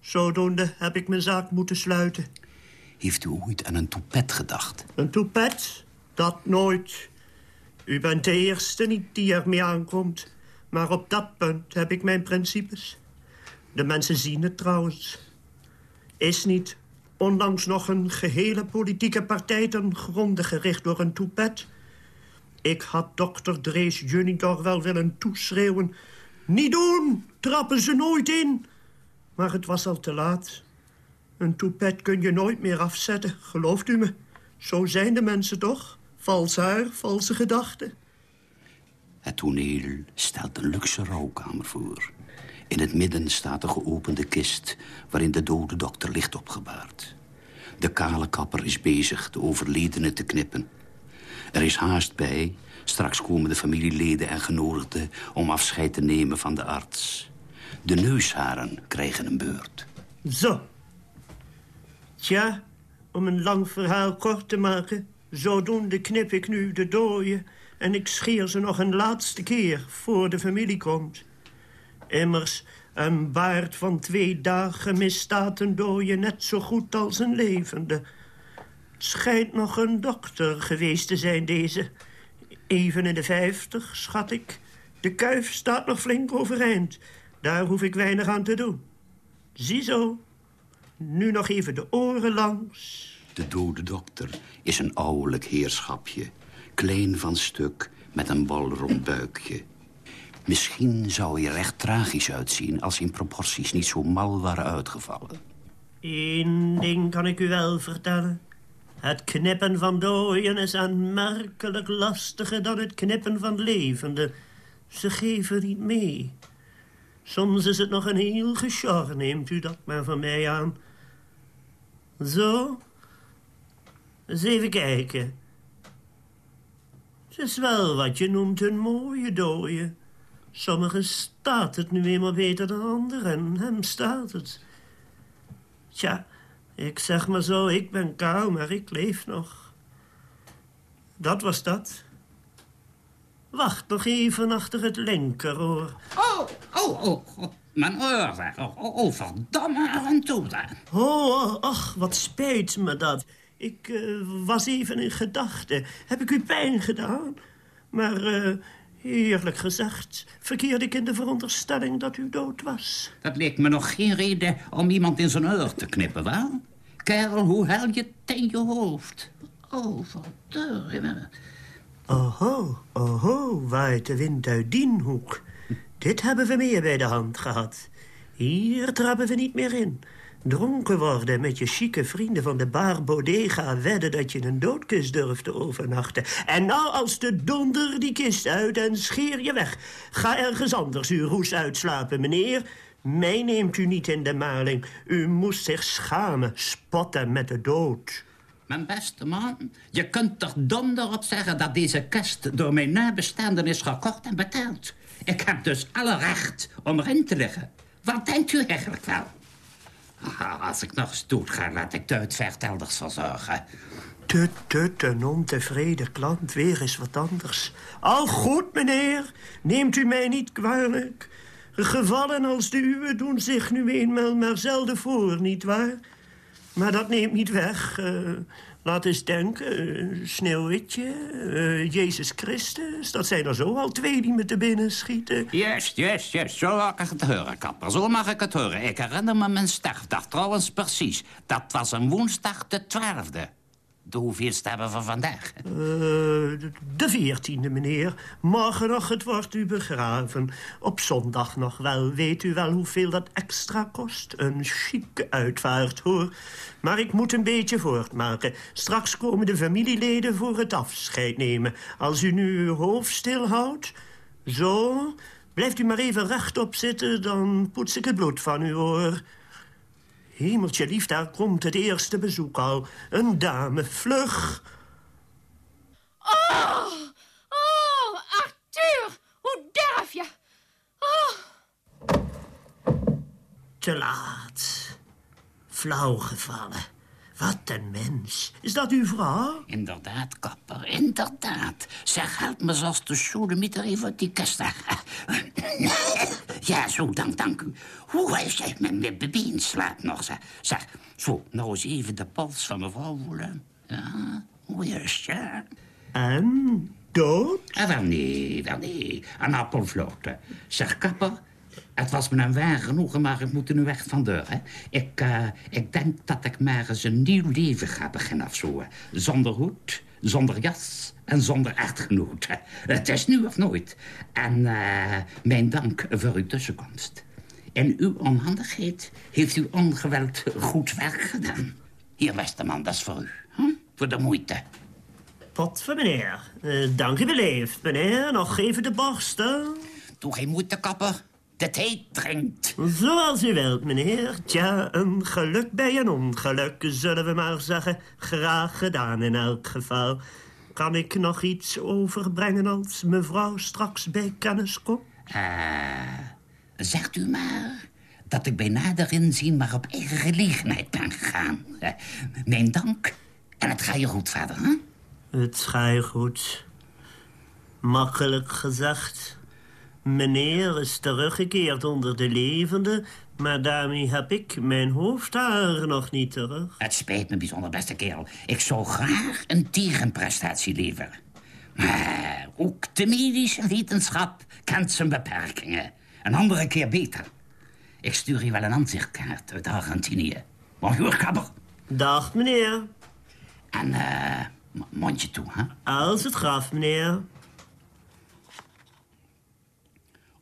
Zodoende heb ik mijn zaak moeten sluiten. Heeft u ooit aan een toepet gedacht? Een toepet? Dat nooit. U bent de eerste niet die er mee aankomt. Maar op dat punt heb ik mijn principes. De mensen zien het trouwens. Is niet onlangs nog een gehele politieke partij ten gronde gericht door een toepet. Ik had dokter Drees junior wel willen toeschreeuwen. Niet doen, trappen ze nooit in. Maar het was al te laat. Een toepet kun je nooit meer afzetten, gelooft u me. Zo zijn de mensen toch? Vals haar, valse gedachten. Het toneel stelt een luxe rouwkamer voor. In het midden staat de geopende kist... waarin de dode dokter ligt opgebaard. De kale kapper is bezig de overledene te knippen. Er is haast bij. Straks komen de familieleden en genodigden... om afscheid te nemen van de arts. De neusharen krijgen een beurt. Zo. Tja, om een lang verhaal kort te maken... zodoende knip ik nu de dooien... en ik scheer ze nog een laatste keer voor de familie komt... Immers, een baard van twee dagen misstaat een dooie net zo goed als een levende. Het schijnt nog een dokter geweest te zijn, deze. Even in de vijftig, schat ik. De kuif staat nog flink overeind. Daar hoef ik weinig aan te doen. Ziezo. Nu nog even de oren langs. De dode dokter is een ouwelijk heerschapje. Klein van stuk, met een balrond buikje. Misschien zou hij er echt tragisch uitzien... als in proporties niet zo mal waren uitgevallen. Eén ding kan ik u wel vertellen. Het knippen van dooien is aanmerkelijk lastiger dan het knippen van levenden. Ze geven niet mee. Soms is het nog een heel gesjor, neemt u dat maar van mij aan. Zo. Eens even kijken. Het is wel wat je noemt een mooie dooie. Sommigen staat het nu eenmaal beter dan anderen. Hem staat het. Tja, ik zeg maar zo, ik ben kou, maar ik leef nog. Dat was dat. Wacht nog even achter het linkeroor. Oh, oh, oh, oh mijn oor. Oh, oh, oh verdamme. Oh, ach, wat spijt me dat. Ik uh, was even in gedachten. Heb ik u pijn gedaan? Maar uh, Eerlijk gezegd, verkeerde ik in de veronderstelling dat u dood was. Dat leek me nog geen reden om iemand in zijn oor te knippen, wel? Kerel, hoe hel je in je hoofd? Oh, verdorie. Oho, oho, waait de wind uit die hoek. Dit hebben we meer bij de hand gehad. Hier trappen we niet meer in. Dronken worden met je chique vrienden van de bar Bodega... wedden dat je een doodkist durft te overnachten. En nou als de donder die kist uit en scheer je weg. Ga ergens anders uw roes uitslapen, meneer. Mij neemt u niet in de maling. U moest zich schamen, spotten met de dood. Mijn beste man, je kunt toch donder op zeggen... dat deze kist door mijn nabestaanden is gekocht en betaald. Ik heb dus alle recht om erin te liggen. Wat denkt u eigenlijk wel? Als ik nog eens dood ga, laat ik het vertelders verzorgen. Tut, tut, een ontevreden klant, weer eens wat anders. Al goed, meneer, neemt u mij niet kwalijk. Gevallen als de uwe doen zich nu eenmaal maar zelden voor, nietwaar? Maar dat neemt niet weg. Uh, laat eens denken, uh, Sneeuwwitje, uh, Jezus Christus... dat zijn er zo al twee die me te binnen schieten. Juist, juist, juist. Zo mag ik het horen, kapper. Zo mag ik het horen. Ik herinner me mijn sterfdag trouwens precies. Dat was een woensdag de twaalfde. De hoeveelste hebben we vandaag? Uh, de veertiende, meneer. Morgen nog, het wordt u begraven. Op zondag nog wel. Weet u wel hoeveel dat extra kost? Een chique uitvaart, hoor. Maar ik moet een beetje voortmaken. Straks komen de familieleden voor het afscheid nemen. Als u nu uw hoofd stilhoudt... Zo, blijft u maar even rechtop zitten... dan poets ik het bloed van uw oor... Hemeltje lief, daar komt het eerste bezoek al. Een dame, vlug. Oh, oh, Arthur, hoe durf je? Oh. Te laat. Flauw gevallen. Wat een mens. Is dat uw vrouw? Inderdaad, kapper, inderdaad. Zeg, help me zoals de soedemieter even uit die kast. ja, zo, dank, dank u. Hoe is jij met mijn bebeen slaapt nog, zeg. Zeg, zo, nou eens even de pols van mevrouw voelen. Ja, hoe is je? En, dood? Ah, wel nee, wel nee. Een appelvloten. Zeg, kapper, het was me een waar genoegen, maar ik moet er nu echt van deur. Hè? Ik, uh, ik denk dat ik maar eens een nieuw leven ga beginnen of zo. Zonder hoed, zonder jas en zonder echtgenoot. Het is nu of nooit. En uh, mijn dank voor uw tussenkomst. In uw onhandigheid heeft u ongeweld goed werk gedaan. Hier, beste man, dat is voor u. Voor de moeite. Voor meneer. Uh, dank u beleefd, meneer. Nog even de borsten. Doe geen moeite, kapper de thee drinkt. Zoals u wilt, meneer. Tja, een geluk bij een ongeluk, zullen we maar zeggen. Graag gedaan in elk geval. Kan ik nog iets overbrengen als mevrouw straks bij kennis komt? Uh, zegt u maar dat ik bij nader inzien maar op eigen gelegenheid ben gegaan. Uh, mijn dank en het ga je goed verder, hè? Het ga je goed. Makkelijk gezegd. Meneer is teruggekeerd onder de levenden... maar daarmee heb ik mijn hoofdhaar nog niet terug. Het spijt me bijzonder, beste kerel. Ik zou graag een tegenprestatie leveren. Maar ook de medische wetenschap kent zijn beperkingen. Een andere keer beter. Ik stuur je wel een aanzichtkaart uit Argentinië. Bonjour, kapper. Dag, meneer. En uh, mondje toe, hè? Als het graf, meneer.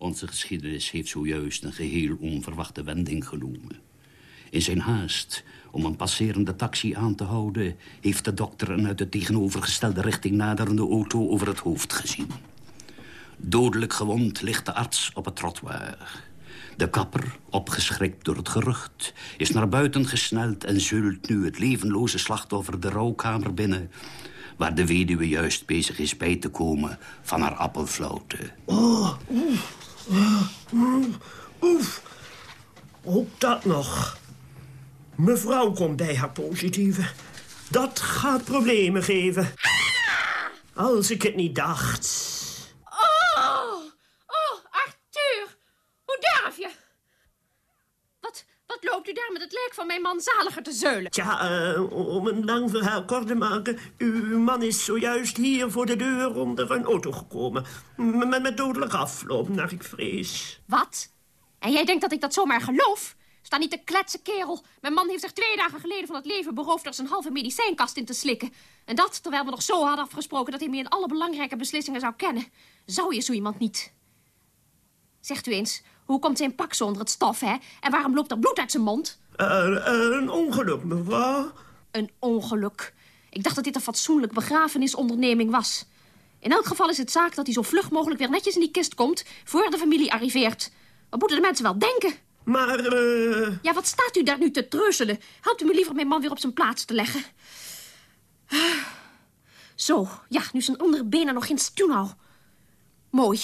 Onze geschiedenis heeft zojuist een geheel onverwachte wending genomen. In zijn haast om een passerende taxi aan te houden... heeft de dokter een uit de tegenovergestelde richting naderende auto over het hoofd gezien. Dodelijk gewond ligt de arts op het trottoir. De kapper, opgeschrikt door het gerucht, is naar buiten gesneld... en zult nu het levenloze slachtoffer de rouwkamer binnen... waar de weduwe juist bezig is bij te komen van haar appelflauten. Oh. Oef. Ook dat nog. Mevrouw komt bij haar positieve. Dat gaat problemen geven. Als ik het niet dacht. Oh, oh, Arthur. Hoe durf je? Wat, loopt u daar met het lijk van mijn man zaliger te zeulen? Tja, uh, om een lang verhaal kort te maken. Uw man is zojuist hier voor de deur onder een auto gekomen. Met, met dodelijk afloop, naar ik vrees. Wat? En jij denkt dat ik dat zomaar geloof? Sta niet te kletsen, kerel. Mijn man heeft zich twee dagen geleden van het leven beroofd... door zijn halve medicijnkast in te slikken. En dat terwijl we nog zo hadden afgesproken... dat hij me in alle belangrijke beslissingen zou kennen. Zou je zo iemand niet? Zegt u eens, hoe komt zijn pak zo onder het stof, hè? En waarom loopt er bloed uit zijn mond? Uh, een ongeluk, mevrouw. Een ongeluk? Ik dacht dat dit een fatsoenlijk begrafenisonderneming was. In elk geval is het zaak dat hij zo vlug mogelijk weer netjes in die kist komt... voor de familie arriveert. Wat moeten de mensen wel denken? Maar, uh... Ja, wat staat u daar nu te treuzelen? Helpt u me liever mijn man weer op zijn plaats te leggen. Zo, ja, nu zijn andere benen nog geen stuw nou. Mooi.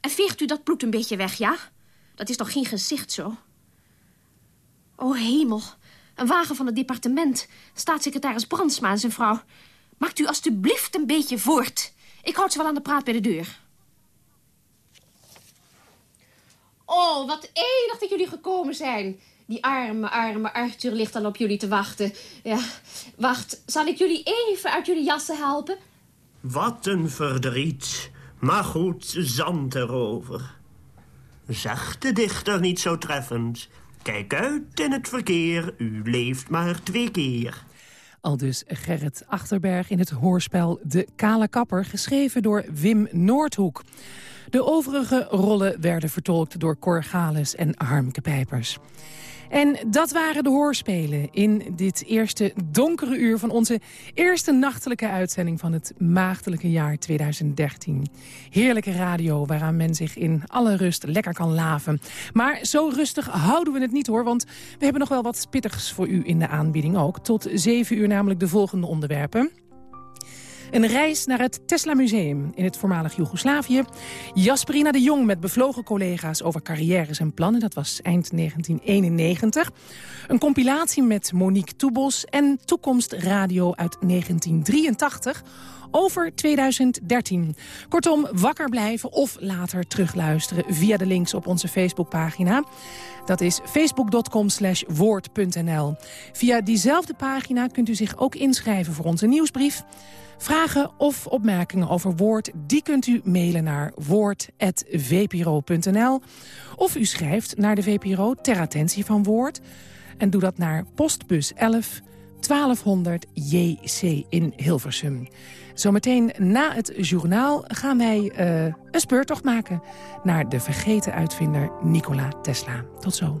En veegt u dat bloed een beetje weg, ja? Dat is toch geen gezicht zo? Oh, hemel. Een wagen van het departement. Staatssecretaris Brandsma en zijn vrouw. Maakt u alstublieft een beetje voort. Ik houd ze wel aan de praat bij de deur. Oh, wat enig dat jullie gekomen zijn. Die arme, arme Arthur ligt al op jullie te wachten. Ja, wacht. Zal ik jullie even uit jullie jassen helpen? Wat een verdriet. Maar goed, zand erover. Zegt de dichter niet zo treffend. Kijk uit in het verkeer, u leeft maar twee keer. Al dus Gerrit Achterberg in het hoorspel De Kale Kapper... geschreven door Wim Noordhoek. De overige rollen werden vertolkt door Cor Gales en Harmke Pijpers. En dat waren de hoorspelen in dit eerste donkere uur... van onze eerste nachtelijke uitzending van het maagdelijke jaar 2013. Heerlijke radio waaraan men zich in alle rust lekker kan laven. Maar zo rustig houden we het niet hoor, want we hebben nog wel wat pittigs voor u in de aanbieding ook. Tot zeven uur namelijk de volgende onderwerpen. Een reis naar het Tesla Museum in het voormalig Joegoslavië. Jasperina de Jong met bevlogen collega's over carrières en plannen. Dat was eind 1991. Een compilatie met Monique Toebos en Toekomst Radio uit 1983 over 2013. Kortom, wakker blijven of later terugluisteren via de links op onze Facebookpagina. Dat is facebook.com slash woord.nl. Via diezelfde pagina kunt u zich ook inschrijven voor onze nieuwsbrief. Vragen of opmerkingen over Woord, die kunt u mailen naar woord.vpro.nl. Of u schrijft naar de VPRO ter attentie van Woord. En doe dat naar postbus 11 1200 JC in Hilversum. Zometeen na het journaal gaan wij uh, een speurtocht maken... naar de vergeten uitvinder Nikola Tesla. Tot zo.